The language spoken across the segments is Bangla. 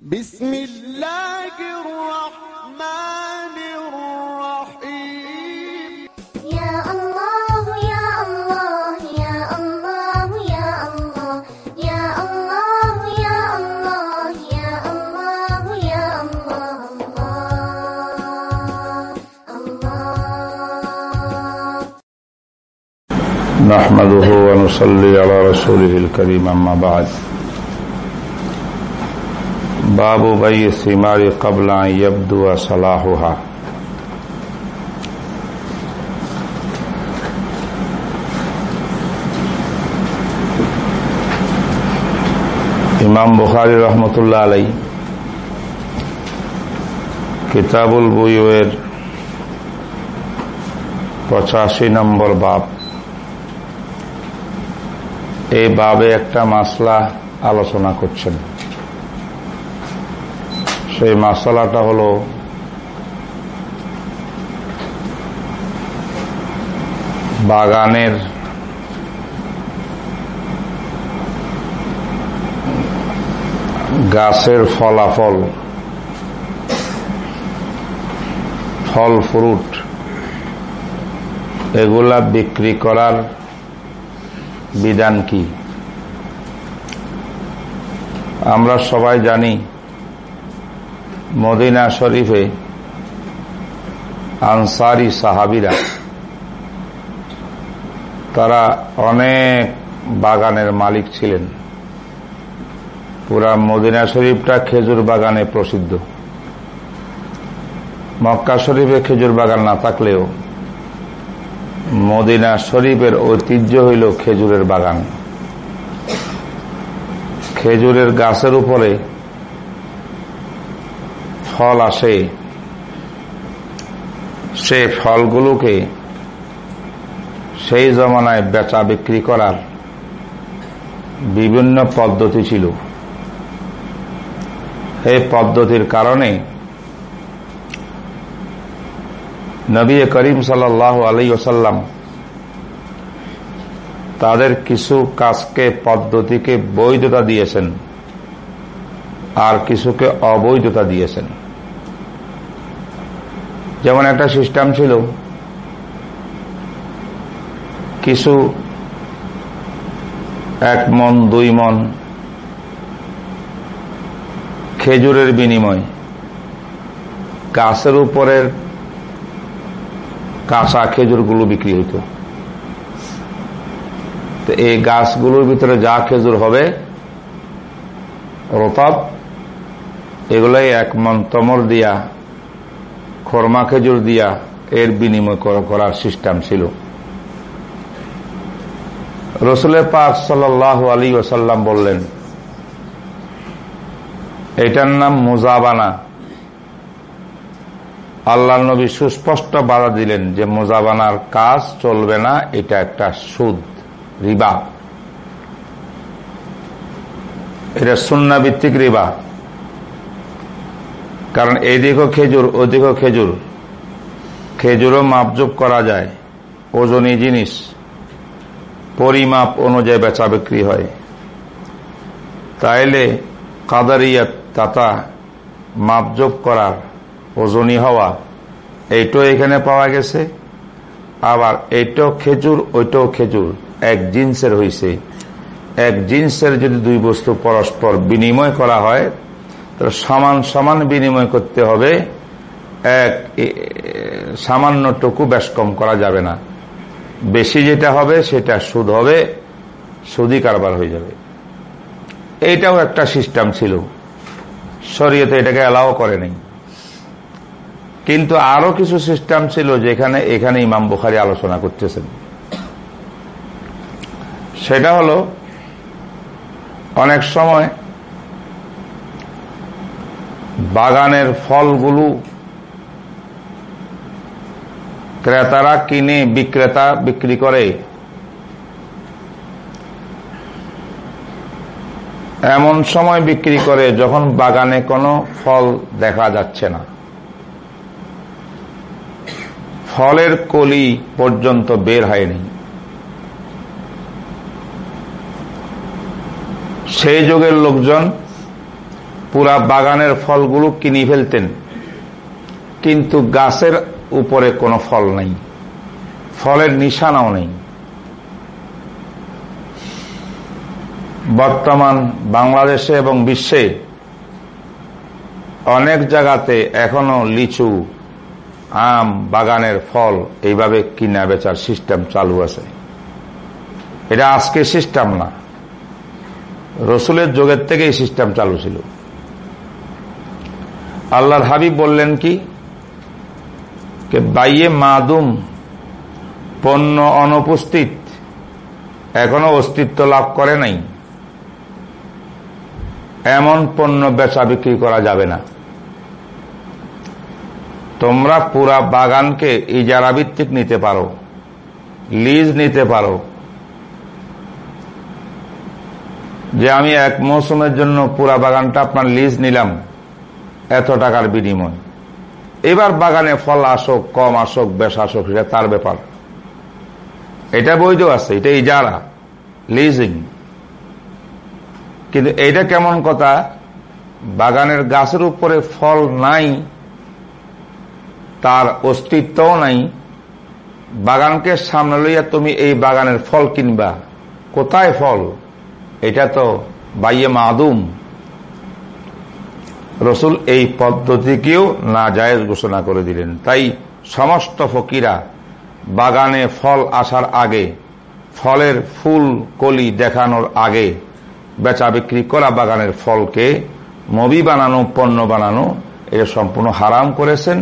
بسم الله الرحمن الرحيم. يا الله يا الله يا الله يا الله يا الله يا الله يا الله يا الله الله نحمده ونصلي على رسوله الكريم أما بعد. باب بيع الثمار قبل أن يبدو صلاحها ইমাম বুখারি রহমতুল্লাহ আলাই কিতাবুল বুয়ের পঁচাশি নম্বর বাব এই বাবে একটা মাসলা আলোচনা করছেন সেই মাসালাটা হল বাগানের গাছের ফলাফল, ফল, ফ্রুট এগুলা বিক্রি করার বিধান কি? আমরা সবাই জানি মদিনা শরীফে আনসারি সাহাবিরা, তারা অনেক বাগানের মালিক ছিলেন। পুরা মদিনা শরীফটা খেজুর বাগানে প্রসিদ্ধ। মক্কা শরীফে খেজুর বাগান না থাকলেও মদিনা শরীফের ঐতিহ্য হইল খেজুরের বাগান। খেজুরের গাছের উপরে ফল আসে, সে ফলগুলোকে সেই জমানায় বেচা বিক্রি করার বিভিন্ন পদ্ধতি ছিল। এই পদ্ধতির কারণে নবী করিম সাল আলী ওসাল্লাম তাদের কিছু কাজকে, পদ্ধতিকে বৈধতা দিয়েছেন আর কিছুকে অবৈধতা দিয়েছেন। যেমন একটা সিস্টেম ছিল, কিছু এক মন, দুই মন খেজুরের বিনিময়, গাছের উপরের কাঁচা খেজুরগুলো বিক্রি হইত। তো এই গাছগুলোর ভিতরে যা খেজুর হবে, রতাব, এগুলাই এক মন তমর দিয়া খরমা খেজুর দিয়া এর বিনিময় করার সিস্টেম ছিল। রসুলের পাক সাল আলী ওসাল্লাম বললেন, এটার নাম মুজাবানা। আল্লাহ নবী সুস্পষ্ট বাধা দিলেন যে মোজাবানার কাজ চলবে না, এটা একটা সুদ, রিবা। এটা সুন্না ভিত্তিক রিবা। কারণ এদিকও খেজুর ওদিকও খেজুর। খেজুরও মাপজুপ করা যায়। ওজনী জিনিস। পরিমাপ অনুযায়ী বেচা বিক্রি হয়। তাইলে কাদারিয়াত তাতা মাপজোপ করার ওজনী হওয়া। এইটাও এখানে পাওয়া গেছে। আবার এইটাও খেজুর, ওইটাও খেজুর। এক জিন্সের হইছে। এক জিন্সের যদি দুই বস্তু পরস্পর বিনিময় করা হয় তাহলে সমান সমান বিনিময় করতে হবে। এক সামান্যটুকু বেশ কম করা যাবে না। বেশি যেটা হবে, সেটা সুদ হবে সুদি কারবার হয়ে যাবে। এইটাও একটা সিস্টেম ছিল। শরীয়তে এটাকে অ্যালাও করে নেই। কিন্তু আরও কিছু সিস্টেম ছিল যেখানে, এখানে ইমাম বুখারি আলোচনা করতেছেন। সেটা হলো, অনেক সময় বাগানের ফলগুলো ক্রেতারা কিনে বিক্রেতা বিক্রি করে। এমন সময় বিক্রি করে যখন বাগানে কোনো ফল দেখা যাচ্ছে না। ফলের কলি পর্যন্ত বের হয়নি। সেই যুগের লোকজন পুরা বাগানের ফলগুলো কিনে ফেলতেন। কিন্তু গাছের উপরে কোনো ফল নেই। ফলের নিশানাও নেই। বর্তমান বাংলাদেশে এবং বিশ্বে অনেক জায়গাতে এখনও লিচু, আম বাগানের ফল এইভাবে কিনা বেচার সিস্টেম চালু আছে। এটা আজকে সিস্টেম না। রসুলের যুগের থেকে এই সিস্টেম চালু ছিল। আল্লাহর হাবিব বললেন কি? বাইয়ে মাদুম, পণ্য অনুপস্থিত, এখনও অস্তিত্ব লাভ করে নাই। এমন পণ্য বেচা বিক্রি করা যাবে না। তোমরা পুরা বাগানকে ইজারা ভিত্তিক নিতে পারো, লিজ নিতে পারো। যে আমি এক মৌসুমের জন্য পুরা বাগানটা আপনার লিজ নিলাম। এত টাকার বিনিময়। এবার বাগানে ফল আসুক, কম আসুক, বেশ আসুক, সেটা তার ব্যাপার। এটা বৈধ আছে, এটা ইজারা লিজিং কিন্তু এইটা কেমন কথা? বাগানের গাছের উপরে ফল নাই, তার অস্তিত্বও নাই। বাগানকে সামনে লইয়া তুমি এই বাগানের ফল কিনবা। কোথায় ফল? এটা তো বাইয়ে মাদুম। রসুল এই পদ্ধতিকেও না জায়েজ ঘোষণা করে দিলেন। তাই সমস্ত ফকিরা বাগানে ফল আসার আগে, ফলের ফুল কলি দেখানোর আগে বেচা বিক্রি করা বাগানের ফলকে মবি বানানো, পণ্য বানানো, এটা সম্পূর্ণ হারাম করেছেন।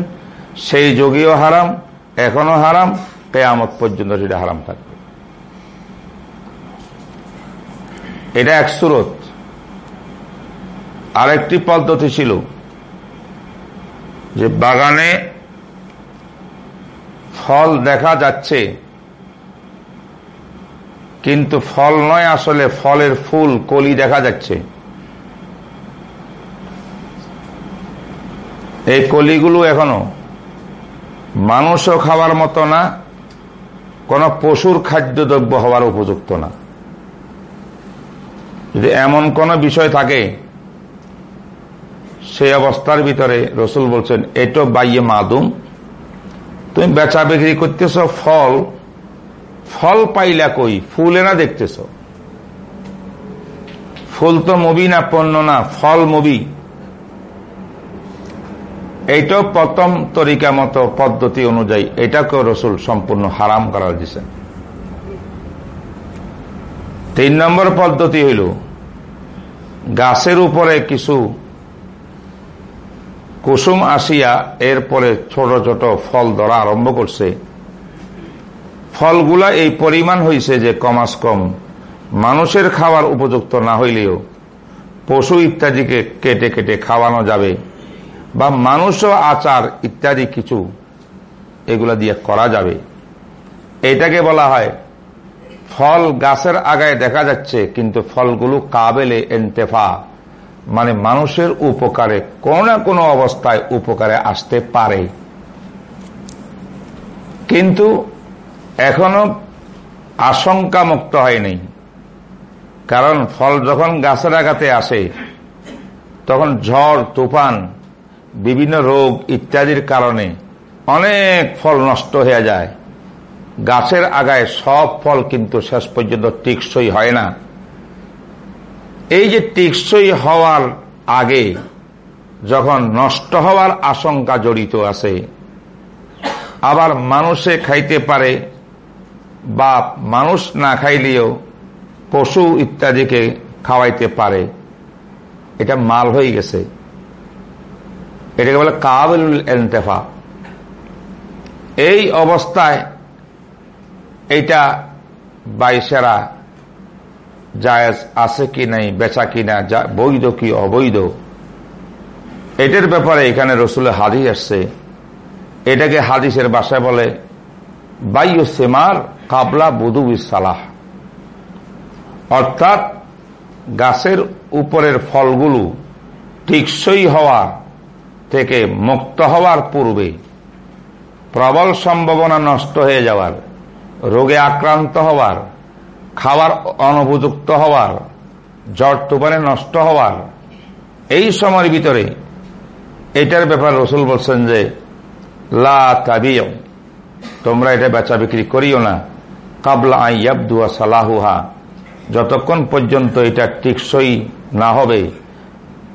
সেই যোগীয় হারাম এখনও হারাম, কেয়ামত পর্যন্ত সেটা হারাম থাকবে। এটা এক সুরত। আরেকটি পদ্ধতি ছিল যে বাগানে ফল দেখা যাচ্ছে, কিন্তু ফল নয় আসলে, ফলের ফুল, কলি দেখা যাচ্ছে। এই কলিগুলো এখনও মানুষও খাওয়ার মতো না, কোন পশুর খাদ্যদ্রব্য হওয়ার উপযুক্ত না। যদি এমন কোন বিষয় থাকে সেই অবস্থার ভিতরে রসুল বলছেন, এটো বাইয়ে মাদুম। তুমি বেচা বিক্রি করতেছ, ফল। ফল পাইলা কই? ফুলে না দেখতেছ? ফুল তো মবি না পণ্য না, ফল মবি। এইটাও প্রথম তরিকা মতো, পদ্ধতি অনুযায়ী এটাকেও রসুল সম্পূর্ণ হারাম করার দিচ্ছেন তিন নম্বর পদ্ধতি হইল, গাছের উপরে কিছু কুসুম আসিয়া এরপরে ছোট ছোট ফল ধরা আরম্ভ করছে। ফলগুলা এই পরিমাণ হয়েছে যে কমাস কম। মানুষের খাওয়ার উপযুক্ত না হইলেও পশু ইত্যাদিকে কেটে কেটে খাওয়ানো যাবে বা মানুষও আচার ইত্যাদি কিছু এগুলা দিয়ে করা যাবে। এটাকে বলা হয় ফল গাছের আগায় দেখা যাচ্ছে, কিন্তু ফলগুলো কাবেলে এন্তেফা। মানে মানুষের উপকারে কোন না কোনো অবস্থায় উপকারে আসতে পারে। কিন্তু এখনও আশঙ্কা মুক্ত হয়নি। কারণ ফল যখন গাছের আঘাতে আসে, তখন ঝড়, তুফান, বিভিন্ন রোগ ইত্যাদির কারণে অনেক ফল নষ্ট হয়ে যায়। গাছের আগায় সব ফল কিন্তু শেষ পর্যন্ত টিকসই হয় না। এই যে টিকসই হওয়ার আগে, যখন নষ্ট হওয়ার আশঙ্কা জড়িত আছে, আবার মানুষে খাইতে পারে, বা মানুষ না খাইলেও পশু ইত্যাদিকে খাওয়াইতে পারে, এটা মাল হয়ে গেছে। এটাকে বলে কাবেলুল এন্তেফা। এই অবস্থায় এটা বাইশেরা জায়েজ আছে কি নাই, বেচা কি না বৈধ কি অবৈধ? এটার ব্যাপারে এখানে রসুলের হাদিস আসছে। এটাকে হাদিসের বাসায় বলে, বাইয় সেমার কাবলা বুধু সালাহ অর্থাৎ, গাছের উপরের ফলগুলো টিকসই হওয়া থেকে মুক্ত হওয়ার পূর্বে প্রবল সম্ভাবনা নষ্ট হয়ে যাওয়ার, রোগে আক্রান্ত হওয়ার খাওয়ার অনুপযুক্ত হওয়ার, জ্বর তুফানে নষ্ট হওয়ার, এই সময়ের ভিতরে এটার ব্যাপার রসুল বলছেন যে, লা তোমরা এটা বেচা বিক্রি করিও না, কাবলা আই ইয়াবদুয়া সালাহুহা, যতক্ষণ পর্যন্ত এটা টিকসই না হবে,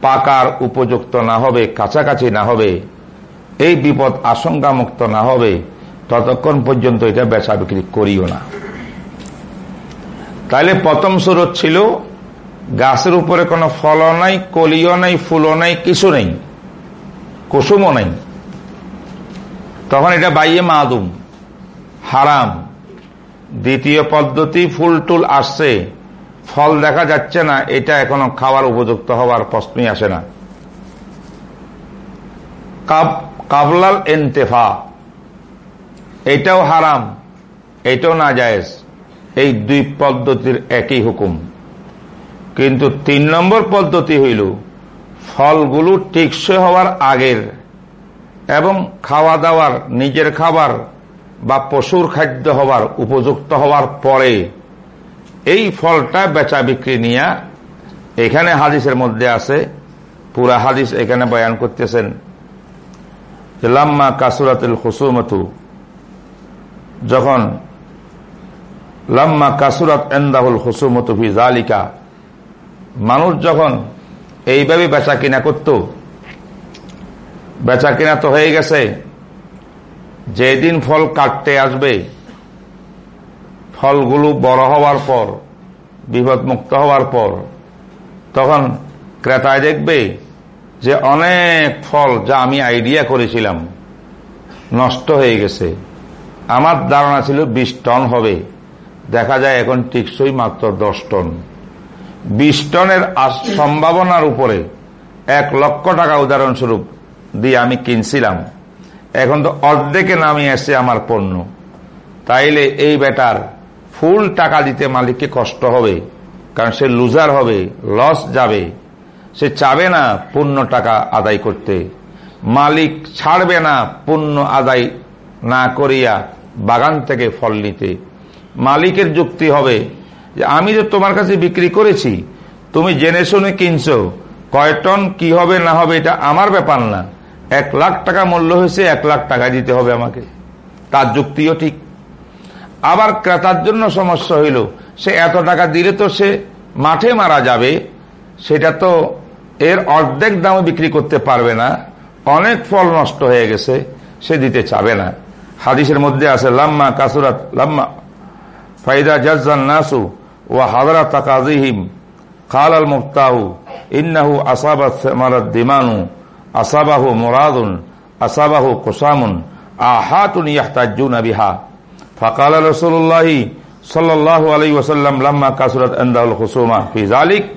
পাকার উপযুক্ত না হবে, কাছাকাছি না হবে, এই বিপদ আশঙ্কামুক্ত না হবে, ততক্ষণ পর্যন্ত এটা বেচা বিক্রি করিও না। তাহলে প্রথম সুরত ছিল, গাছের উপরে কোনো ফলও নাই, কলিও নাই, ফুলও নাই, কিছু নেই, কুসুমও নাই। তখন এটা বাইয়ে মাদুম, হারাম। দ্বিতীয় পদ্ধতি, ফুল টুল আসছে, ফল দেখা যাচ্ছে না, এটা এখনও খাওয়ার উপযুক্ত হওয়ার প্রশ্নই আসে না। কাবলাল এন্তেফা, এটাও হারাম, এটাও না জায়েজ এই দুই পদ্ধতির একই হুকুম। কিন্তু তিন নম্বর পদ্ধতি হইল, ফলগুলো টিকসই হওয়ার আগের এবং খাওয়া দাওয়ার নিজের খাবার বা পশুর খাদ্য হওয়ার উপযুক্ত হওয়ার পরে এই ফলটা বেচা বিক্রি নিয়ে এখানে হাদিসের মধ্যে আছে, পুরা হাদিস এখানে বয়ান করতেছেন লাম্মা কাসুরাতুল খুসুমতু, যখন লাম্মা কাসুরাত এন্দাহুল খুসুমতু ফি জালিকা মানুষ যখন এইভাবে বেচা কিনা করত বেচা কিনা তো হয়ে গেছে, যেদিন ফল কাটতে আসবে, ফলগুলো বড় হওয়ার পর বিপদ মুক্ত হওয়ার পর, তখন ক্রেতায় দেখবে যে অনেক ফল যা আমি আইডিয়া করেছিলাম, নষ্ট হয়ে গেছে। আমার ধারণা ছিল বিশ টন হবে। দেখা যায় এখন টিকসই মাত্র দশ টন। বিশ টনের সম্ভাবনার উপরে এক লক্ষ টাকা উদাহরণস্বরূপ দিয়ে আমি কিনছিলাম। এখন তো অর্ধেকে নামিয়ে আসছে আমার পণ্য। তাইলে এই বেটার ফুল টাকা দিতে মালিককে কষ্ট হবে, কারণ সে লুজার হবে, লস যাবে। সে চাবে না পূর্ণ টাকা আদায় করতে। মালিক ছাড়বে না পূর্ণ আদায় না করিয়া বাগান থেকে ফল নিতে। মালিকের যুক্তি হবে যে আমি যে তোমার কাছে বিক্রি করেছি, তুমি জেনে শুনে কিনছো, কয় টন কি হবে না হবে এটা আমার ব্যাপার না। এক লাখ টাকা মূল্য হয়েছে, এক লাখ টাকা দিতে হবে আমাকে। তার যুক্তিও ঠিক। আবার ক্রেতার জন্য সমস্যা হইল, সে এত টাকা দিলে তো সে মাঠে মারা যাবে, সেটা তো এর অর্ধেক দামে বিক্রি করতে পারবে না, অনেক ফল নষ্ট হয়ে গেছে, সে দিতে চাবে না। হাদিসের মধ্যে আছে, লাম্মা কাসুরাত, লাম্মা فإذا جز الناس وحضر تقاضيهم قال المفتاح إنه أصاب الثمر الدمان أصابه مراد أصابه قسام آحات يحتجون بها. فقال رسول الله صلى الله عليه وسلم لما كسرت عنده الخصومة في ذلك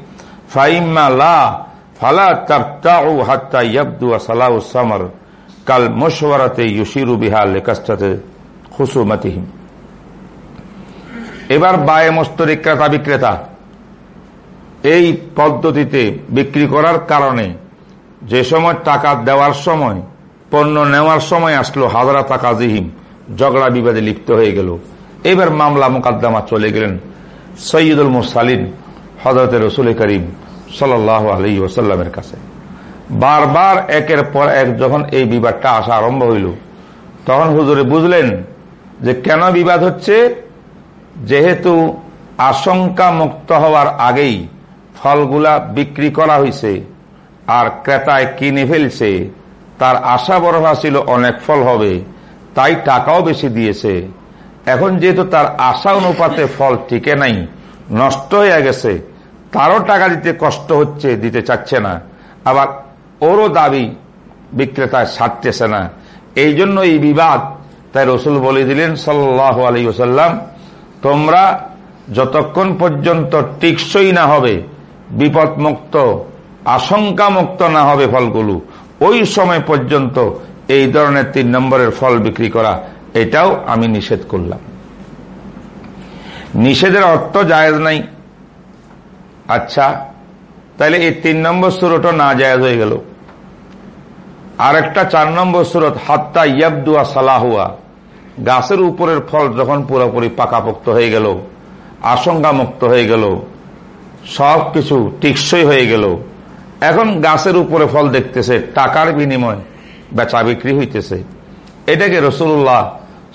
فإما لا فلا تبتعوا حتى يبدو صلاة الثمر كالمشورة يشير بها لكسرة خصومتهم. এবার বায়ে মস্তরি ক্রেতা বিক্রেতা। এই পদ্ধতিতে বিক্রি করার কারণে যে সময় টাকা দেওয়ার সময়, পণ্য নেওয়ার সময় আসলো হাজারা টাকা জিহিম ঝগড়া বিবাদে লিপ্ত হয়ে গেল। এবার মামলা মোকাদ্দমা চলে গেলেন সৈয়দুল মুসালিন হজরত রসুল করিম সাল আলী ওসাল্লামের কাছে। বারবার একের পর এক যখন এই বিবাদটা আসা আরম্ভ হইল, তখন হুজুরে বুঝলেন যে কেন বিবাদ হচ্ছে? যেহেতু আশঙ্কা মুক্ত হওয়ার আগেই ফলগুলা বিক্রি করা হয়েছে আর ক্রেতায় কিনে ফেলছে, তার আশা বড়া ছিল অনেক ফল হবে, তাই টাকাও বেশি দিয়েছে। এখন যেহেতু তার আশা অনুপাতে ফল টিকে নাই, নষ্ট হয়ে গেছে, তারও টাকা দিতে কষ্ট হচ্ছে, দিতে চাচ্ছে না। আবার ওরও দাবি বিক্রেতায় সারতেছে না। এই জন্য এই বিবাদ, তাই রসুল বলে দিলেন সাল্লাহ আলী ওসাল্লাম তোমরা যতক্ষণ পর্যন্ত টিকসই না হবে বিপদ মুক্ত আশঙ্কা মুক্ত না হবে ফলগুলো, ওই সময় পর্যন্ত এই ধরনের তিন নম্বরের ফল বিক্রি করা, এটাও আমি নিষেধ করলাম। নিষেধের অর্থ জায়েজ নাই। আচ্ছা তাহলে এই তিন নম্বর সুরতও না জায়েজ হয়ে গেল। আরেকটা চার নম্বর সুরত, হাত্তা ইয়াবদুয়া সালাহুয়া। গাছের উপরের ফল যখন পুরোপুরি পাকাপোক্ত হয়ে গেল আশঙ্কা মুক্ত হয়ে গেল সব কিছু টিকসই হয়ে গেল, এখন গাছের উপরে ফল দেখতেছে, টাকার বিনিময় বেচা বিক্রি হইতেছে। এটাকে রসুল্লাহ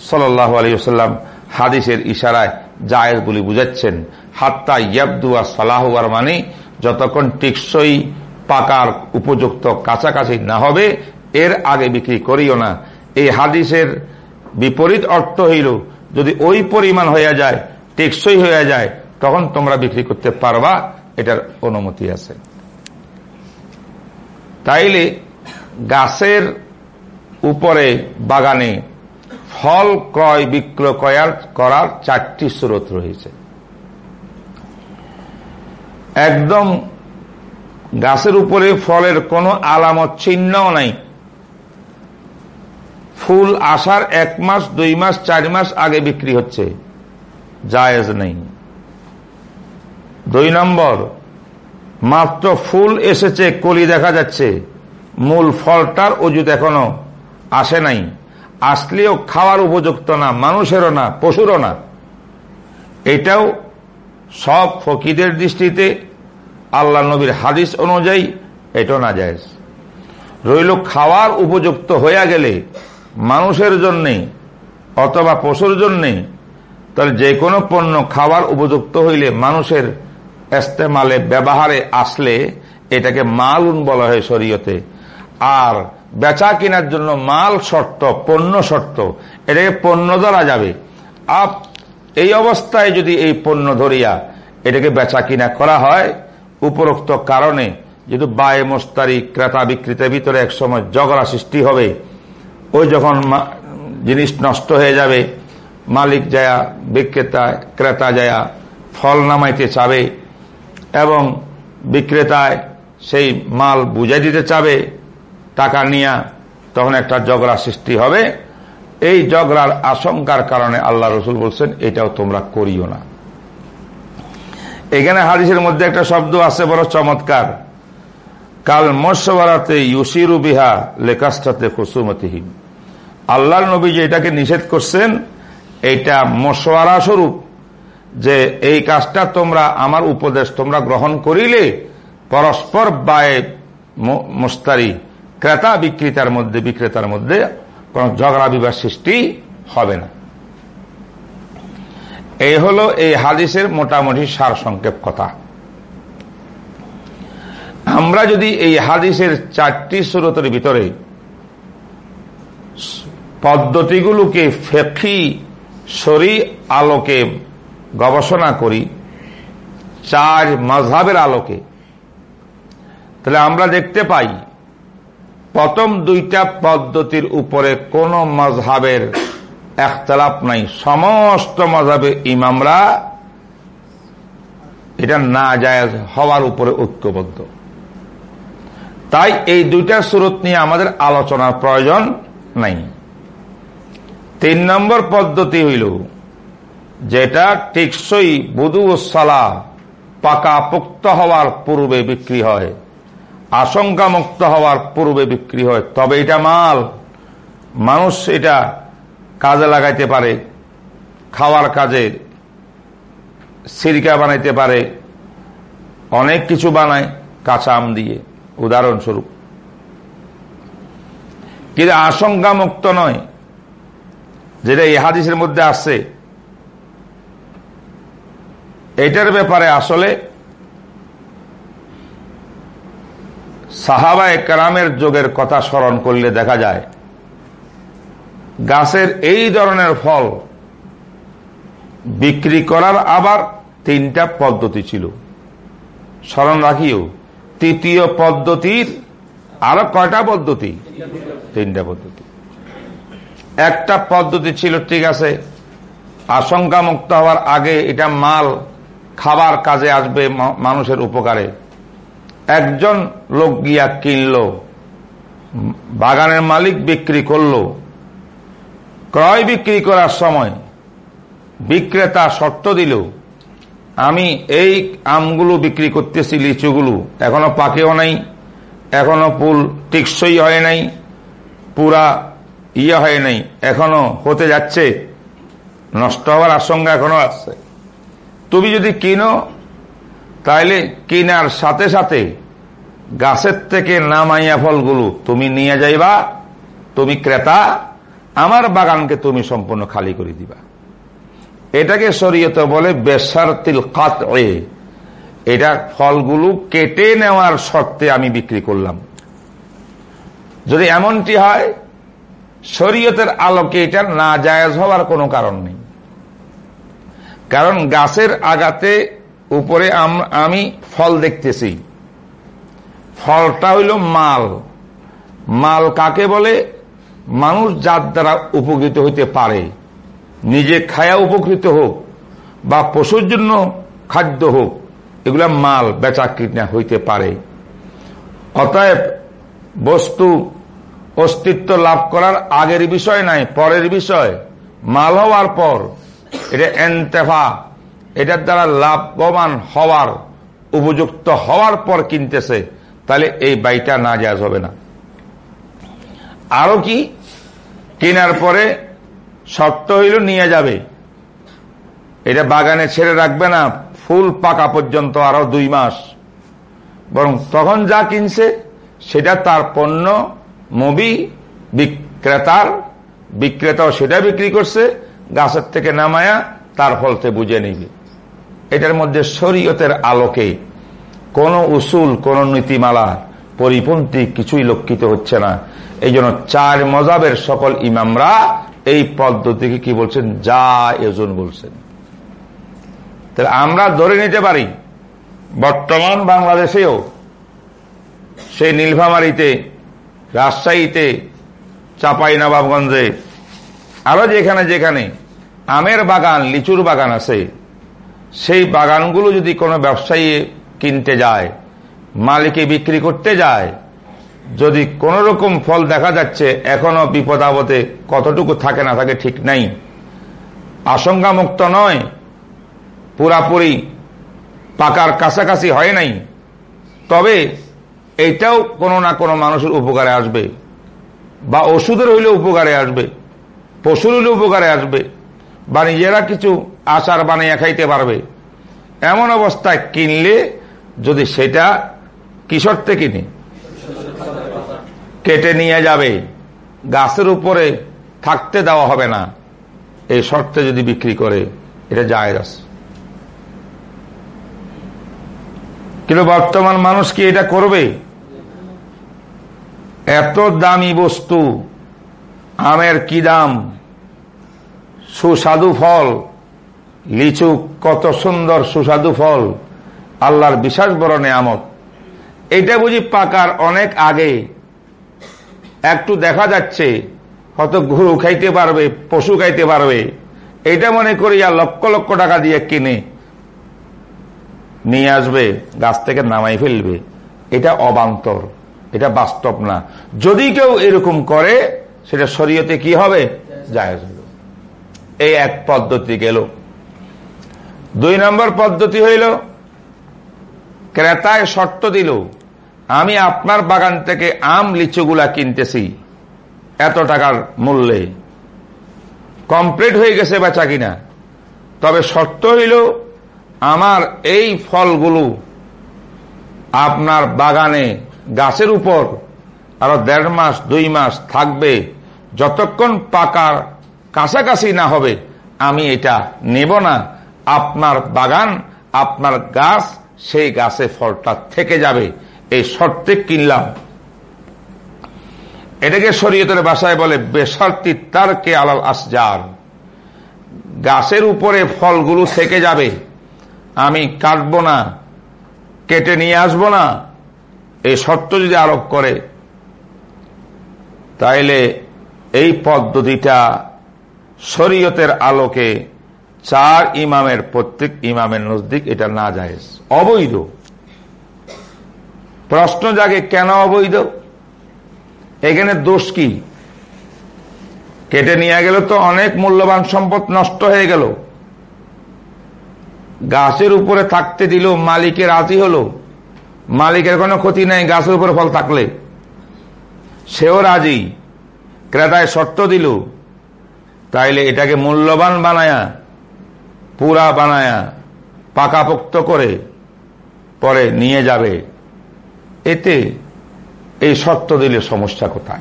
সাল্লাহ আলিয়াল্লাম হাদিসের ইশারায় জায়েজ বলে বুঝাচ্ছেন। হাত্তা ইয়াবদুয়া সালাহুয়ার মানে যতক্ষণ টিকসই পাকার উপযুক্ত কাছাকাছি না হবে, এর আগে বিক্রি করিও না। এই হাদিসের বিপরীত অর্থ হইল, যদি ওই পরিমাণ হয়ে যায়, টেকসই হয়ে যায়, তখন তোমরা বিক্রি করতে পারবা, এটার অনুমতি আছে। তাইলে গাছের উপরে বাগানে ফল ক্রয়, বিক্রয় করার চারটি স্রোত রয়েছে। একদম গাছের উপরে ফলের কোনো আলামত, চিহ্নও নাই। ফুল আসার এক মাস, দুই মাস, চার মাস আগে বিক্রি হচ্ছে। জায়েজ নেই। দুই নম্বর, মাত্র ফুল এসেছে, কলি দেখা যাচ্ছে। মূল ফলটার অজুত এখনও আসে নাই। আসলেও খাওয়ার উপযুক্ত না, মানুষেরও না, পশুরও না। এটাও সব ফকিদের দৃষ্টিতে আল্লাহ নবীর হাদিস অনুযায়ী এটাও না যায় রইল খাওয়ার উপযুক্ত হইয়া গেলে মানুষের জন্যে অথবা পশুর জন্যে, তাহলে যে কোনো পণ্য খাওয়ার উপযুক্ত হইলে মানুষের এস্তেমালে ব্যবহারে আসলে এটাকে মালুন বলা হয় শরীয়তে। আর বেচা কেনার জন্য মাল শর্ত, পণ্য শর্ত, এটাকে পণ্য ধরা যাবে। আপ, এই অবস্থায় যদি এই পণ্য ধরিয়া এটাকে বেচা কিনা করা হয়, উপরোক্ত কারণে যেহেতু বায়ে মোস্তারি ক্রেতা বিক্রেতার ভিতরে একসময় ঝগড়া সৃষ্টি হবে ওই যখন জিনিস নষ্ট হয়ে যাবে, মালিক যায়া, বিক্রেতা, ক্রেতা যায়া ফল নামাইতে চাবে এবং বিক্রেতায় সেই মাল বুঝাই দিতে চাবে, টাকা নিয়া তখন একটা ঝগড়া সৃষ্টি হবে। এই ঝগড়ার আশঙ্কার কারণে আল্লাহ রসুল বলছেন, এটাও তোমরা করিও না। এখানে হাদিসের মধ্যে একটা শব্দ আছে, বড় চমৎকার। কাল মৎস্য মৎস্যবারাতে ইউসিরু বিহা লেকাস্টাতে কুসুমতিহীন আল্লাহ নবী যে এটাকে নিষেধ করছেন, এটা মশওয়ারা স্বরূপ যে এই কাজটা তোমরা, আমার উপদেশ তোমরা গ্রহণ করিলে পরস্পর বায়ে মোস্তারি ক্রেতা বিক্রেতার মধ্যে বিক্রেতার মধ্যে কোন ঝগড়া বিবাদ সৃষ্টি হবে না। এই হলো এই হাদিসের মোটামুটি সার সংক্ষেপ কথা। আমরা যদি এই হাদিসের চারটি সুরতের ভিতরে পদ্ধতিগুলোকে ফেকি সরি আলোকে গবেষণা করি, চার মজহাবের আলোকে। তাহলে আমরা দেখতে পাই, প্রথম দুইটা পদ্ধতির উপরে কোন মজহাবের একতলাপ নাই। সমস্ত মজাবে ইমামরা এটা না যায় হওয়ার উপরে ঐক্যবদ্ধ। তাই এই দুইটা সুরত নিয়ে আমাদের আলোচনার প্রয়োজন নাই। তিন নম্বর পদ্ধতি হইল, যেটা টিকসই বুধু ও সালা পাকা পুক্ত হওয়ার পূর্বে বিক্রি হয়, আশঙ্কা মুক্ত হওয়ার পূর্বে বিক্রি হয়। তবে এটা মাল, মানুষ এটা কাজে লাগাইতে পারে, খাওয়ার কাজে সিরকা বানাইতে পারে, অনেক কিছু বানায় কাঁচা আম দিয়ে। উদাহরণস্বরূপ, কিন্তু আশঙ্কা মুক্ত নয়। যেটা এই হাদিসের মধ্যে আসছে, এটার ব্যাপারে আসলে সাহাবা একরামের যোগের কথা স্মরণ করলে দেখা যায়, গাছের এই ধরনের ফল বিক্রি করার আবার তিনটা পদ্ধতি ছিল। স্মরণ রাখিও, তৃতীয় পদ্ধতির আরও কয়টা পদ্ধতি? তিনটা পদ্ধতি। একটা পদ্ধতি ছিল, ঠিক আছে আশঙ্কা মুক্ত হওয়ার আগে এটা মাল খাবার কাজে আসবে মানুষের উপকারে। একজন লোক গিয়া কিনল, বাগানের মালিক বিক্রি করল। ক্রয় বিক্রি করার সময় বিক্রেতা শর্ত দিল, আমি এই আমগুলো বিক্রি করতেছি, লিচুগুলো। এখনও পাকেও নাই, এখনও ফুল টিকসই হয় নাই, পুরা ইয়ে হয় নাই, এখনও হতে যাচ্ছে। নষ্ট হওয়ার আশঙ্কা এখনও আছে। তুমি যদি কিনো তাহলে কিনার সাথে সাথে গাছের থেকে নামাইয়া ফলগুলো তুমি নিয়ে যাইবা, তুমি ক্রেতা, আমার বাগানকে তুমি সম্পূর্ণ খালি করে দিবা। এটাকে শরীয়ত বলে বেসারতিল কাত এটা ফলগুলো কেটে নেওয়ার শর্তে আমি বিক্রি করলাম। যদি এমনটি হয় শরীয়তের আলোকে এটা না জায়াজ হওয়ার কোনো কারণ নেই। কারণ গাছের আগাতে উপরে আমি ফল দেখতেছি। ফলটা হইল মাল। মাল কাকে বলে? মানুষ যার দ্বারা উপকৃত হইতে পারে। নিজে খায়া উপকৃত হোক বা পশুর জন্য খাদ্য হোক, এগুলা মাল বেচা কিনা হইতে পারে। অতএব বস্তু অস্তিত্ব লাভ করার আগের বিষয় নাই, পরের বিষয়। মাল হওয়ার পর, এটা এনতেফা, এটার দ্বারা লাভবান হওয়ার, উপযুক্ত হওয়ার পর কিনতেছে, তাহলে এই বাইটা না যাওয়া হবে না। আরও কি? কেনার পরে শর্ত হইল নিয়ে যাবে। এটা বাগানে ছেড়ে রাখবে না, ফুল পাকা পর্যন্ত আরও দুই মাস। বরং তখন যা কিনছে, সেটা তার পণ্য মবি, বিক্রেতার, বিক্রেতাও সেটা বিক্রি করছে, গাছের থেকে নামায়া তার ফলতে বুঝে নিবে। এটার মধ্যে শরীয়তের আলোকে কোন উসুল, কোন নীতিমালা পরিপন্থী কিছুই লক্ষিত হচ্ছে না। এই জন্য চার মজাবের সকল ইমামরা এই পদ্ধতিকে কি বলছেন? যা এজন বলছেন। তাহলে আমরা ধরে নিতে পারি, বর্তমান বাংলাদেশেও সেই নীলফামারিতে রাজশাহীতে চাপাই নবাবগঞ্জে, আরও যেখানে যেখানে আমের বাগান, লিচুর বাগান আছে, সেই বাগানগুলো যদি কোনো ব্যবসায়ী কিনতে যায়, মালিকে বিক্রি করতে যায়, যদি কোন রকম ফল দেখা যাচ্ছে, এখনও বিপদ আপদে কতটুকু থাকে না থাকে ঠিক নাই। আশঙ্কা মুক্ত নয়, পুরাপুরি পাকার কাছাকাছি হয় নাই। তবে এইটাও কোনো না কোনো মানুষের উপকারে আসবে। বা ওষুধের হইলে উপকারে আসবে, পশুর হইলে উপকারে আসবে, বা নিজেরা কিছু আচার বানিয়ে খাইতে পারবে। এমন অবস্থায় কিনলে যদি সেটা কিশোর কিনে কেটে নিয়ে যাবে। গাছের উপরে থাকতে দেওয়া হবে না। এই শর্তে যদি বিক্রি করে, এটা যায় আছে। কিন্তু বর্তমান মানুষ কি এটা করবে? এত দামি বস্তু, আমের কি দাম, সুস্বাদু ফল, লিচু কত সুন্দর সুস্বাদু ফল, আল্লাহর বিশ্বাস বড় নেয়ামত। এটা বুঝি পাকার অনেক আগে, একটু দেখা যাচ্ছে, হয়তো ঘুরু খাইতে পারবে, পশু খাইতে পারবে। এটা মনে করিয়া লক্ষ লক্ষ টাকা দিয়ে কিনে, নিয়ে আসবে, গাছ থেকে নামাই ফেলবে। এটা অবান্তর। এটা বাস্তব না। যদি কেউ এরকম করে, সেটা শরীয়তে কি হবে? যায় এই এক পদ্ধতি গেল। দুই নম্বর পদ্ধতি হইল, ক্রেতায় শর্ত দিল, আমি আপনার বাগান থেকে আম, লিচুগুলা কিনতেছি, এত টাকার মূল্যে। কমপ্লিট হয়ে গেছে বেচা কিনা। তবে শর্ত হইল, আমার এই ফলগুলো আপনার বাগানে গাছের উপর আরও দেড় মাস, দুই মাস থাকবে। যতক্ষণ পাকার কাছাকাছি না হবে, আমি এটা নেব না। আপনার বাগান, আপনার গাছ, সেই গাছে ফলটা থেকে যাবে। এই শর্তে কিনলাম। এটাকে শরীয়তের বাসায় বলে বেসর্তি কে আলাল আসজার। গাছের উপরে ফলগুলো থেকে যাবে। আমি কাটবো না, কেটে নিয়ে আসব না। শর্ত যদি আরোপ করে, তাইলে এই পদ্ধতিটা শরীয়তের আলোকে চার ইমামের প্রত্যেক ইমামের নজদিক এটা না যায় অবৈধ। প্রশ্ন জাগে কেন অবৈধ? এখানে দোষ কি? কেটে নিয়ে গেল তো অনেক মূল্যবান সম্পদ নষ্ট হয়ে গেল। গাছের উপরে থাকতে দিল মালিকের রাজি হলো। মালিকের কোনো ক্ষতি নাই, গাছের উপর ফল থাকলে। সেও রাজি। ক্রেতায় শর্ত দিল। তাইলে এটাকে মূল্যবান বানায়া, পুরা বানায়া, পাকাপোক্ত করে পরে নিয়ে যাবে। এতে এই শর্ত দিলে সমস্যা কোথায়?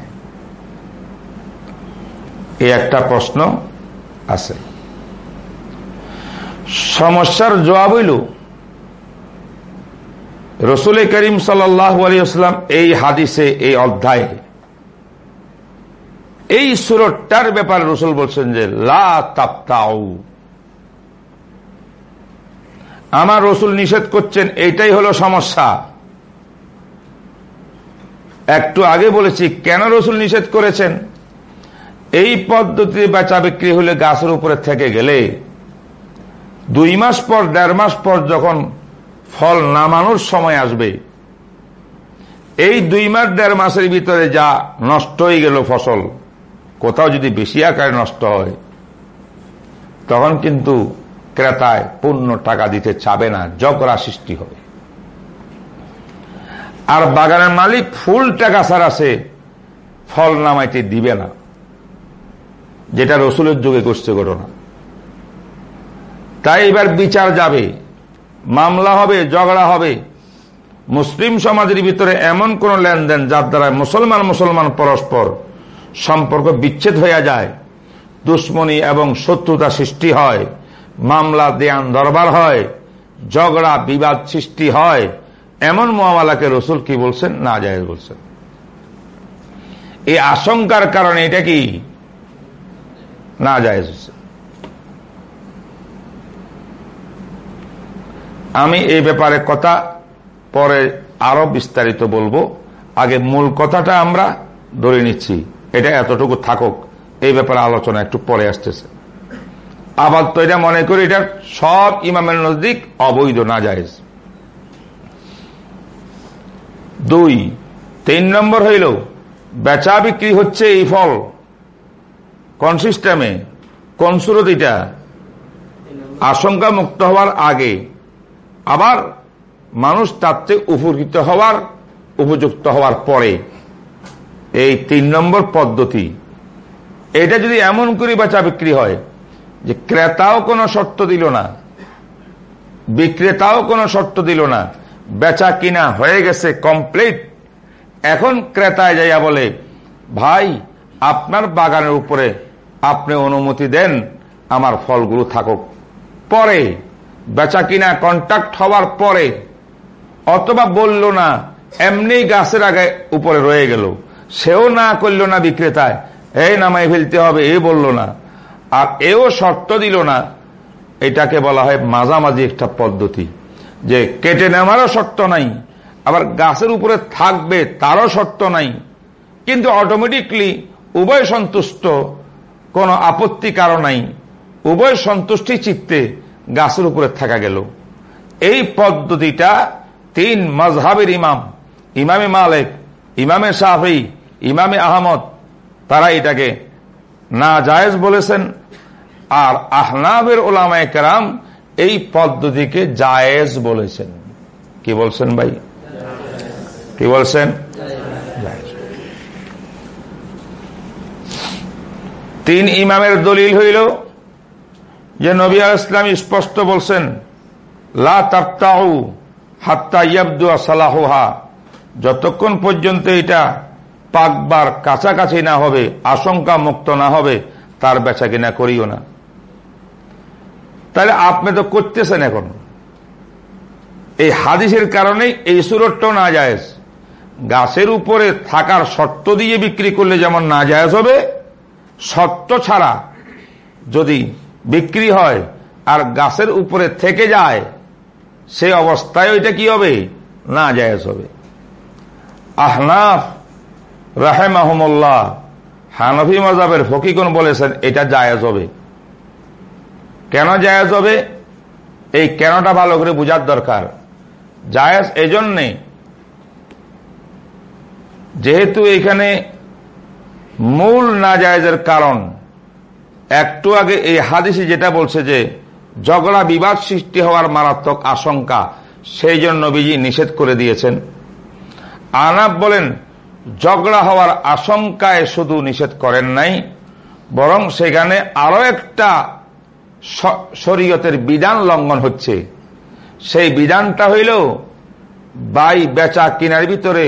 এই একটা প্রশ্ন আছে। সমস্যার জবাব হইল রসুল করিম সাল্লাম এই হাদিসে, এই অধ্যায়ে, এই সুরটার ব্যাপারে রসুল বলছেন যে, লা তাপ্তাউ আমার রসুল নিষেধ করছেন, এইটাই হলো সমস্যা। একটু আগে বলেছি, কেন রসুল নিষেধ করেছেন? এই পদ্ধতিতে বেচা বিক্রি হলে গাছের উপরে থেকে গেলে, দুই মাস পর, দেড় মাস পর যখন ফল নামানোর সময় আসবে। এই দুই মাস, দেড় মাসের ভিতরে যা নষ্ট হয়ে গেল ফসল, কোথাও যদি বেশি আকারে নষ্ট হয়, তখন কিন্তু ক্রেতায় পূর্ণ টাকা দিতে চাবে না জগরা সৃষ্টি হবে। আর বাগানের মালিক ফুল টাকা ছাড়া সে ফল নামাইতে দিবে না, যেটা রসুলের যুগে করছে ঘটনা। তাই এবার বিচার যাবে। মামলা হবে, ঝগড়া হবে। মুসলিম সমাজের ভিতরে এমন কোন লেনদেন যার দ্বারা মুসলমান মুসলমান পরস্পর সম্পর্ক বিচ্ছেদ হইয়া যায়, দুশ্মনী এবং শত্রুতা সৃষ্টি হয়, মামলা, দেয়ান, দরবার হয়, ঝগড়া, বিবাদ সৃষ্টি হয়। এমন মহামালাকে রসুল কি বলছেন? না যায় বলছেন। এই আশঙ্কার কারণে এটা কি? না যায় আমি এই ব্যাপারে কথা পরে আরও বিস্তারিত বলব। আগে মূল কথাটা আমরা ধরে নিচ্ছি। এটা এতটুকু থাকুক। এই ব্যাপারে আলোচনা একটু পরে আসতেছে। আবার তো এটা মনে করি, এটা সব ইমামের নজদিক অবৈধ না যায় দুই, তিন নম্বর হইল, বেচা বিক্রি হচ্ছে এই ফল। কোন সিস্টেমে? কোন সুরত এটা আশঙ্কা মুক্ত হওয়ার আগে। আবার মানুষ তার থেকে উপকৃত হওয়ার, উপযুক্ত হওয়ার পরে এই তিন নম্বর পদ্ধতি, এটা যদি এমন করে বেচা বিক্রি হয় যে ক্রেতাও কোনো শর্ত দিল না, বিক্রেতাও কোনো শর্ত দিল না, বেচা কিনা হয়ে গেছে কমপ্লিট এখন ক্রেতায় যাইয়া বলে, ভাই, আপনার বাগানের উপরে আপনি অনুমতি দেন, আমার ফলগুলো থাকুক। পরে বেচা কিনা কন্ট্যাক্ট হওয়ার পরে অথবা বলল না এমনি গাছের আগে উপরে রয়ে গেল। সেও না করল না বিক্রেতায়। এই নামাই ফেলতে হবে, এ বলল না। আর এও শর্ত দিল না, এটাকে বলা হয় মাঝামাঝি একটা পদ্ধতি। যে কেটে নেওয়ারও শর্ত নাই, আবার গাছের উপরে থাকবে তারও শর্ত নাই। কিন্তু অটোমেটিকলি উভয় সন্তুষ্ট, কোনো আপত্তি কারও নাই। উভয় সন্তুষ্টি চিত্তে গাছের উপরে থাকা গেল। এই পদ্ধতিটা তিন মজহাবের ইমাম, ইমামে মালেক, ইমামে শাহি ইমামে আহমদ, তারা এটাকে না জায়েজ বলেছেন। আর আহনাবের ওলামায় কেরাম এই পদ্ধতিকে জায়েজ বলেছেন। কি বলছেন ভাই? কি বলছেন? তিন ইমামের দলিল হইল যে নবী আল ইসলাম স্পষ্ট বলছেন, লা যতক্ষণ পর্যন্ত এটা পাকবার কাছাকাছি না হবে আশঙ্কা মুক্ত না হবে, তার বেচা কিনা করিও না। তাহলে আপনি তো করতেছেন এখন। এই হাদিসের কারণে এই সুরটটাও না যায় গাছের উপরে থাকার শর্ত দিয়ে বিক্রি করলে যেমন না যায় হবে, শর্ত ছাড়া যদি বিক্রি হয় আর গাছের উপরে থেকে যায়, সে অবস্থায় ওইটা কি হবে? না জায়েজ হবে। আহনাফ রাহেমাহমুল্লাহ হানফি মজাবের ফকিকুন বলেছেন, এটা জায়েজ হবে। কেন জায়েজ হবে? এই কেনটা ভালো করে বুঝার দরকার। জায়েজ এজন্যে যেহেতু এখানে মূল না জায়েজের কারণ একটু আগে এই হাদিসি যেটা বলছে যে, ঝগড়া, বিবাদ সৃষ্টি হওয়ার মারাত্মক আশঙ্কা, সেই জন্য নবীজি নিষেধ করে দিয়েছেন। আনাব বলেন, ঝগড়া হওয়ার আশঙ্কায় শুধু নিষেধ করেন নাই, বরং সেখানে আরও একটা শরীয়তের বিধান লঙ্ঘন হচ্ছে। সেই বিধানটা হইল, বাই বেচা কিনার ভিতরে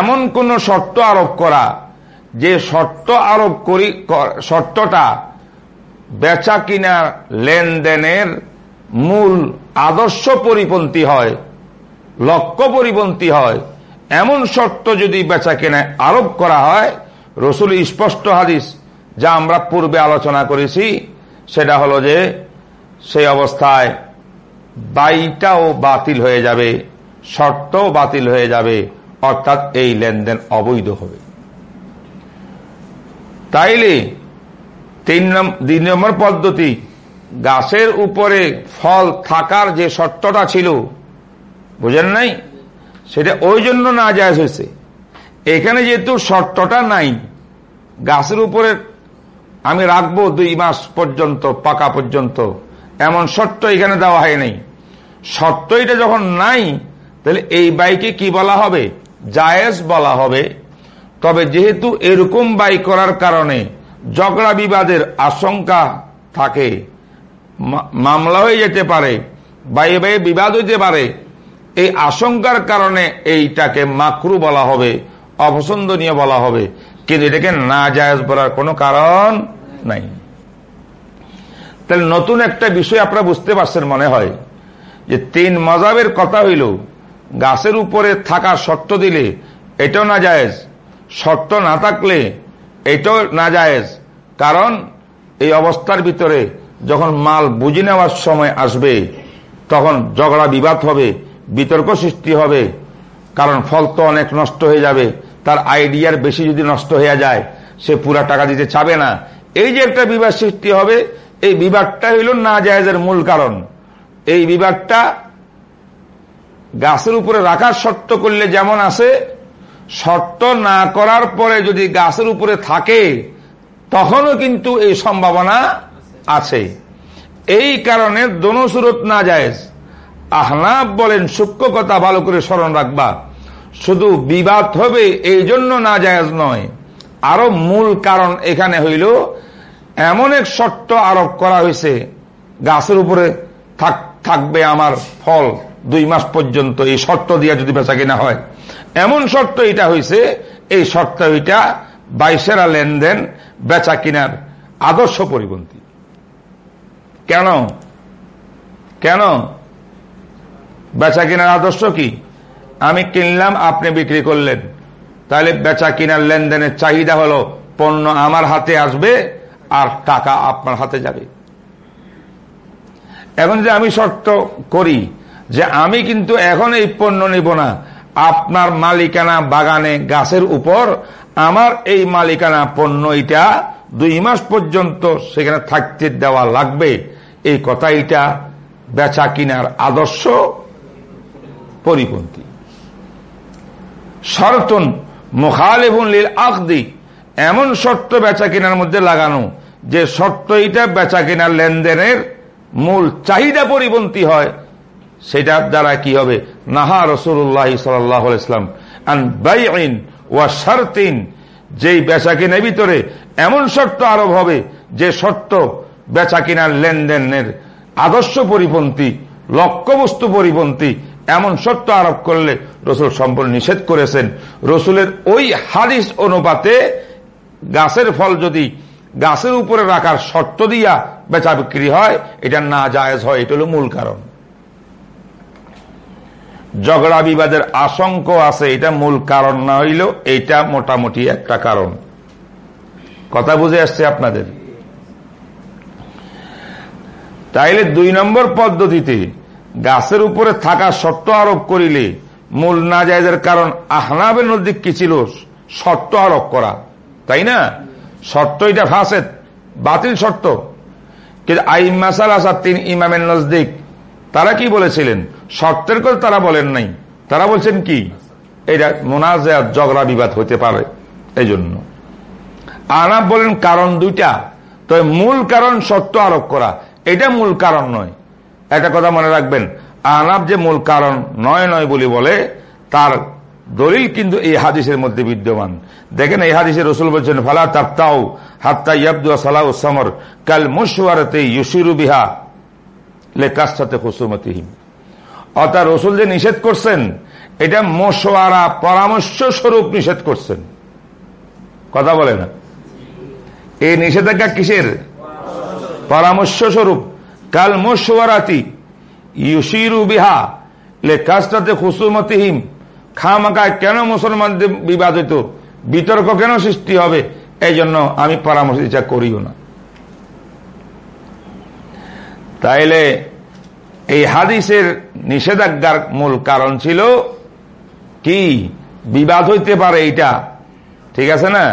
এমন কোন শর্ত আরোপ করা, যে শর্ত আরোপ করি শর্তটা বেচা কিনার লেনদেনের মূল আদর্শ পরিপন্থী হয়, লক্ষ্য পরিপন্থী হয়। এমন শর্ত যদি বেচা কেনায় আরোপ করা হয়, রসুল স্পষ্ট হাদিস যা আমরা পূর্বে আলোচনা করেছি, সেটা হলো যে সেই অবস্থায় বাইটাও বাতিল হয়ে যাবে, শর্তও বাতিল হয়ে যাবে, অর্থাৎ এই লেনদেন অবৈধ হবে। তাইলে তিন দুই নম্বর পদ্ধতি, গাছের উপরে ফল থাকার যে শর্তটা ছিল, বুঝেন নাই? সেটা ওই জন্য না যায় হয়েছে। এখানে যেহেতু শর্তটা নাই, গাছের উপরে আমি রাখব দুই মাস পর্যন্ত, পাকা পর্যন্ত, এমন শর্ত এখানে দেওয়া হয় নাই। শর্ত এটা যখন নাই, তাহলে এই বাইকে কি বলা হবে? জায়েজ বলা হবে। তবে যেহেতু এরকম বাই করার কারণে ঝগড়া বিবাদের আশঙ্কা থাকে। মামলা হয়ে যেতে পারে, বাইয়ে বাইয়ে বিবাদ হইতে পারে। এই আশঙ্কার কারণে এইটাকে মাকরু বলা হবে, অপছন্দনীয় বলা হবে। কিন্তু এটাকে না জায়েজ বলার কোনো কারণ নাই। তাহলে নতুন একটা বিষয় আপনারা বুঝতে পারছেন মনে হয়, যে তিন মজাবের কথা হইল, গাছের উপরে থাকা শর্ত দিলে এটাও না জায়েজ শর্ত না থাকলে এটাও না জায়েজ কারণ এই অবস্থার ভিতরে যখন মাল বুঝে নেওয়ার সময় আসবে, তখন ঝগড়া বিবাদ হবে, বিতর্ক সৃষ্টি হবে। কারণ ফল তো অনেক নষ্ট হয়ে যাবে, তার আইডিয়ার বেশি যদি নষ্ট হয়ে যায়, সে পুরা টাকা দিতে চাবে না। এই যে একটা বিবাদ সৃষ্টি হবে, এই বিবাদটা হইল না জায়েজের মূল কারণ। এই বিবাদটা গাছের উপরে রাখার শর্ত করলে যেমন আছে শর্ত না করার পরে যদি গাছের উপরে থাকে, তখনও কিন্তু এই সম্ভাবনা আছে। এই কারণে দোনো সুরত না জায়েজ আহনাব বলেন, সূক্ষ্ম কথা ভালো করে স্মরণ রাখবা। শুধু বিবাদ হবে এই জন্য না জায়েজ নয়, আরও মূল কারণ এখানে হইল, এমন এক শর্ত আরোপ করা হয়েছে, গাছের উপরে থাক- থাকবে আমার ফল দুই মাস পর্যন্ত, এই শর্ত দিয়ে যদি বেচা কিনা হয়। এমন শর্ত এটা হয়েছে এই শর্ত এটা বাইশেরা লেনদেন বেচা কিনার আদর্শ পরিপন্থী। কেন? কেন? বেচা কেনার আদর্শ কি? আমি কিনলাম, আপনি বিক্রি করলেন। তাহলে বেচা কিনার লেনদেনের চাহিদা হলো, পণ্য আমার হাতে আসবে আর টাকা আপনার হাতে যাবে। এখন যে আমি শর্ত করি, যে আমি কিন্তু এখন এই পণ্য নিব না আপনার মালিকানা বাগানে গাছের উপর, আমার এই মালিকানা পণ্য এটা দুই মাস পর্যন্ত সেখানে থাকতে দেওয়া লাগবে। এই কথা এটা বেচা কিনার আদর্শ পরিপন্থী। শরতন মুখালেবুন লীল আকদি, এমন শর্ত বেচা কেনার মধ্যে লাগানো যে শর্ত এটা বেচা কেনার লেনদেনের মূল চাহিদা পরিপন্থী হয়, সেটার দ্বারা কি হবে? নাহা রসুল্লাহ সাল্লাহ ইসলাম বাইন ওয়া যেই বেচা কেনার ভিতরে এমন শর্ত আরোপ হবে যে শর্ত বেচা কেনার লেনদেনের আদর্শ পরিপন্থী, লক্ষ্যবস্তু পরিপন্থী, এমন শর্ত আরোপ করলে রসুল সম্পূর্ণ নিষেধ করেছেন। রসুলের ওই হাদিস অনুপাতে গাছের ফল যদি গাছের উপরে রাখার শর্ত দিয়া বেচা বিক্রি হয়, এটা না জায়েজ হয়, এটা হল মূল কারণ। ঝগড়া বিবাদের আশঙ্ক আছে, এটা মূল কারণ না হইল এটা মোটামুটি একটা কারণ। কথা বুঝে আসছে আপনাদের? তাইলে দুই নম্বর পদ্ধতিতে গাছের উপরে থাকা শর্ত আরোপ করিলে মূল না জায়দের কারণ আহনাবের নদী কি ছিল? শর্ত আরোপ করা। তাই না? শর্ত এটা ফাঁসেদ, বাতিল শর্ত। কিন্তু আইম মাসাল আসাদ তিন ইমামের নজদিক তারা কি বলেছিলেন? শর্তের কথা তারা বলেন নাই। তারা বলছেন কি? এটা মোনাজাত, ঝগড়া, বিবাদ হতে পারে। এই জন্য আনাব বলেন কারণ দুইটা। তবে মূল কারণ শর্ত আরোপ করা। এটা মূল কারণ নয়। একটা কথা মনে রাখবেন আনাব যে মূল কারণ নয় নয় বলি বলে, তার দলিল কিন্তু এই হাদিসের মধ্যে বিদ্যমান। দেখেন, এই হাদিসের রসুল বলছেন, ফালা তাপ্তাও হাত্তা ইয়াবদু সালাহ সমর কাল মুশওয়ারতে ইউসিরু বিহা। লেকার সাথে খুসুমতিহীন অর্থাৎ রসুল যে নিষেধ করছেন, এটা মশওয়ারা পরামর্শ স্বরূপ নিষেধ করছেন। কথা বলে না। এই নিষেধাজ্ঞা কিসের? পরামর্শ স্বরূপ। কাল মশওয়ারাতি ইউসিরু বিহা লে কাজটাতে খুসুমতিহীম। খামাকায় কেন মুসলমানদের বিবাদ হইত বিতর্ক কেন সৃষ্টি হবে? এই জন্য আমি পরামর্শ ইচ্ছা করিও না। তাইলে এই হাদিসের নিষেধাজ্ঞার মূল কারণ ছিল কি? বিবাদ হইতে পারে এইটা। ঠিক আছে না?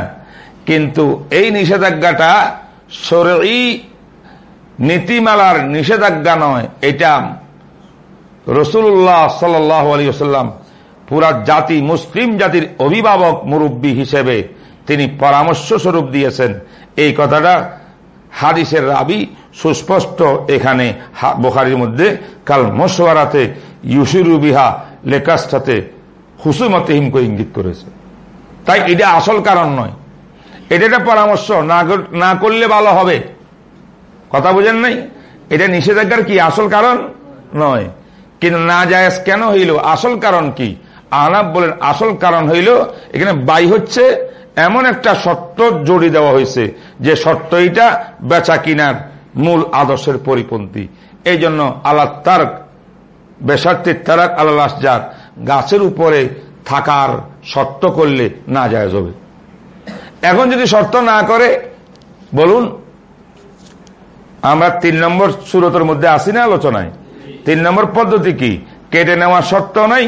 কিন্তু এই নিষেধাজ্ঞাটা সরি নীতিমালার নিষেধাজ্ঞা নয়, এটা রসুল্লাহ সাল্লাম পুরা জাতি, মুসলিম জাতির অভিভাবক মুরব্বী হিসেবে তিনি পরামর্শ স্বরূপ দিয়েছেন। এই কথাটা হাদিসের রাবি সুস্পষ্ট এখানে বোখারির মধ্যে, কাল মশওয়ারাতে ইউসিরু বিহা লেকাস্টাতে হুসুমতে হিমকে ইঙ্গিত করেছে। তাই এটা আসল কারণ নয়। এটা একটা পরামর্শ, না করলে ভালো হবে। কথা বুঝেন নাই? এটা নিষেধাজ্ঞার কি আসল কারণ? নয়। কিন্তু না যায় কেন হইল? আসল কারণ কি? আনাব বলেন, আসল কারণ হইল, এখানে বাই হচ্ছে, এমন একটা শর্ত জড়ি দেওয়া হয়েছে, যে শর্ত এটা বেচা কিনার। মূল আদর্শের পরিপন্থী। এই জন্য আল্লাহ তার্ক বেসার্থী তারাক আল্লাহ যার গাছের উপরে থাকার শর্ত করলে না যায় যাবে এখন যদি শর্ত না করে, বলুন, আমরা তিন নম্বর সুরতের মধ্যে আসি না আলোচনায়? তিন নম্বর পদ্ধতি কি? কেটে নেওয়ার শর্ত নাই,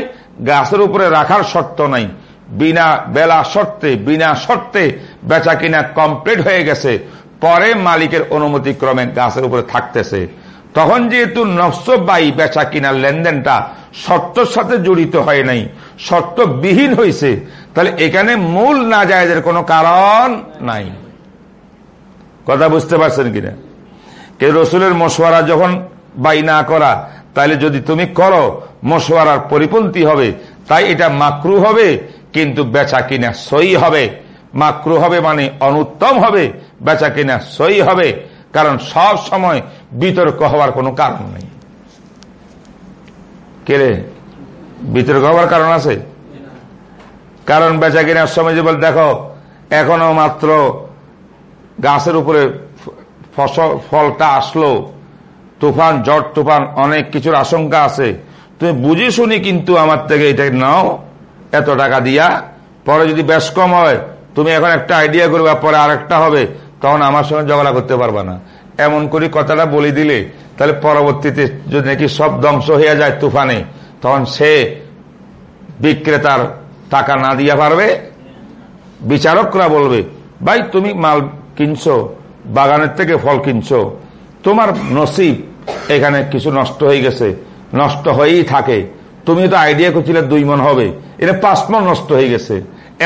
গাছের উপরে রাখার শর্ত নাই। বিনা বেলা শর্তে, বিনা শর্তে বেচা কিনা কমপ্লিট হয়ে গেছে। পরে মালিকের অনুমতি ক্রমে গাছের উপরে থাকতেছে। তখন যেহেতু নফসবাই বেচা কিনার লেনদেনটা শর্তর সাথে জড়িত হয় নাই, শর্তবিহীন হয়েছে তাহলে এখানে মূল না যায় কোনো কারণ নাই। কথা বুঝতে পারছেন কিনা? কে রসুলের মশওয়ারা যখন বাই না করা, তাহলে যদি তুমি করো, মশওয়ারার পরিপন্থী হবে, তাই এটা মাকরু হবে, কিন্তু বেচা কিনা সই হবে। মাকরু হবে মানে অনুত্তম হবে বেচা কিনা সই হবে, কারণ সব সময় বিতর্ক হওয়ার কোনো কারণ নেই। কেরে বিতর্ক হওয়ার কারণ আছে? কারণ বেচা কিনার সময় যে বল, দেখো, এখনও মাত্র গাছের উপরে ফসল, ফলটা আসলো, তুফান জট তুফান, অনেক কিছুর আশঙ্কা আছে। তুমি বুঝে শুনি কিন্তু আমার থেকে এটা নাও, এত টাকা দিয়া। পরে যদি বেশ কম হয়, তুমি এখন একটা আইডিয়া করবে, পরে আরেকটা হবে। তখন আমার সঙ্গে ঝগড়া করতে পারবা না। এমন করে কথাটা বলে দিলে, তাহলে পরবর্তীতে যদি নাকি সব ধ্বংস হয়ে যায় তুফানে, তখন সে বিক্রেতার টাকা না দিয়া পারবে। বিচারকরা বলবে, ভাই, তুমি মাল কিনছো, বাগানের থেকে ফল কিনছো, তোমার নসিব এখানে কিছু নষ্ট হয়ে গেছে, নষ্ট হয়েই থাকে। তুমি তো আইডিয়া করছিলে দুই মন হবে, এটা পাঁচ মন নষ্ট হয়ে গেছে।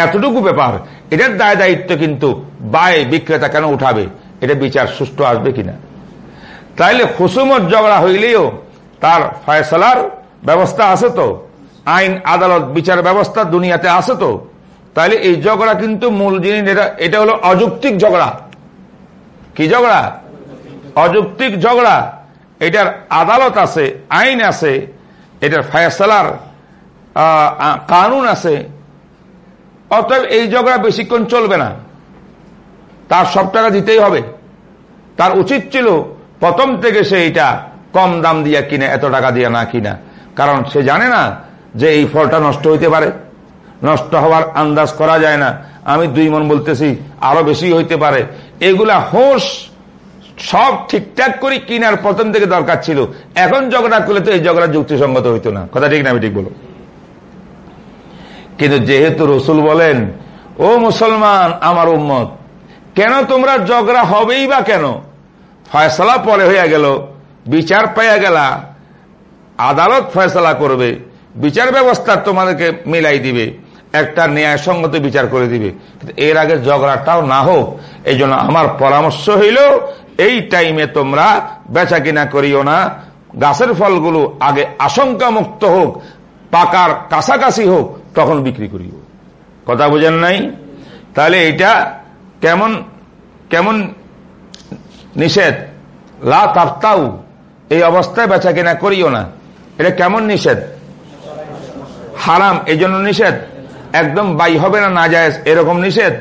এতটুকু ব্যাপার। এটার দায় দায়িত্ব কিন্তু বাই বিক্রেতা কেন উঠাবে? এটা বিচার সুষ্ঠু আসবে কিনা? তাইলে খুসুমত ঝগড়া হইলেও তার ফয়সলার ব্যবস্থা আছে তো? আইন, আদালত, বিচার ব্যবস্থা দুনিয়াতে আছে তো? তাইলে এই ঝগড়া কিন্তু মূল জিনিস, এটা এটা হলো অযৌক্তিক ঝগড়া। কি ঝগড়া? অযৌক্তিক ঝগড়া। এটার আদালত আছে, আইন আছে, এটার ফয়সলার কানুন আছে অতএব এই ঝগড়া বেশিক্ষণ চলবে না। তার সব টাকা দিতেই হবে। তার উচিত ছিল প্রথম থেকে সে এটা কম দাম দিয়া কিনে, এত টাকা দিয়া না কিনা। কারণ সে জানে না যে এই ফলটা নষ্ট হইতে পারে। নষ্ট হওয়ার আন্দাজ করা যায় না। আমি দুই মন বলতেছি, আরও বেশি হইতে পারে। এগুলা হোস সব ঠিকঠাক করে কিনার প্রথম থেকে দরকার ছিল। এখন ঝগড়া করলে তো এই ঝগড়া যুক্তিসঙ্গত হইতো না। কথা ঠিক না, আমি ঠিক বলো কিন্তু যেহেতু রসুল বলেন, ও মুসলমান, আমার উম্মত, কেন তোমরা ঝগড়া হবেই বা কেন? ফয়সলা পরে হইয়া গেল, বিচার পাইয়া গেলা, আদালত ফয়সলা করবে, বিচার ব্যবস্থা তোমাদেরকে মিলাই দিবে, একটা ন্যায়সঙ্গত বিচার করে দিবে। এর আগে ঝগড়াটাও না হোক এই আমার পরামর্শ হইল, এই টাইমে তোমরা বেচা কিনা করিও না, গাছের ফলগুলো আগে আশঙ্কা মুক্ত হোক, পাকার কাছাকাছি হোক তখন বিক্রি করিও কথা বুঝেন নাই? তাহলে এটা কেমন কেমন নিষেধ? লা এই অবস্থায় বেচা কেনা করিও না। এটা কেমন নিষেধ? হারাম এই জন্য নিষেধ? একদম বাই হবে না না যায় এরকম নিষেধ?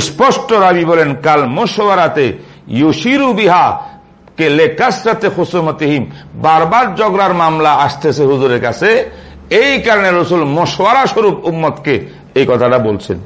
স্পষ্ট রাবি বলেন, কাল মোশওয়ারাতে ইউসিরু বিহা কে লেকাসরাতে খুসুমতিহিম। বারবার জগরার মামলা আসতেছে হুজুরের কাছে। এই কারণে রসুল মশওয়ারা স্বরূপ উম্মতকে এই কথাটা বলছেন।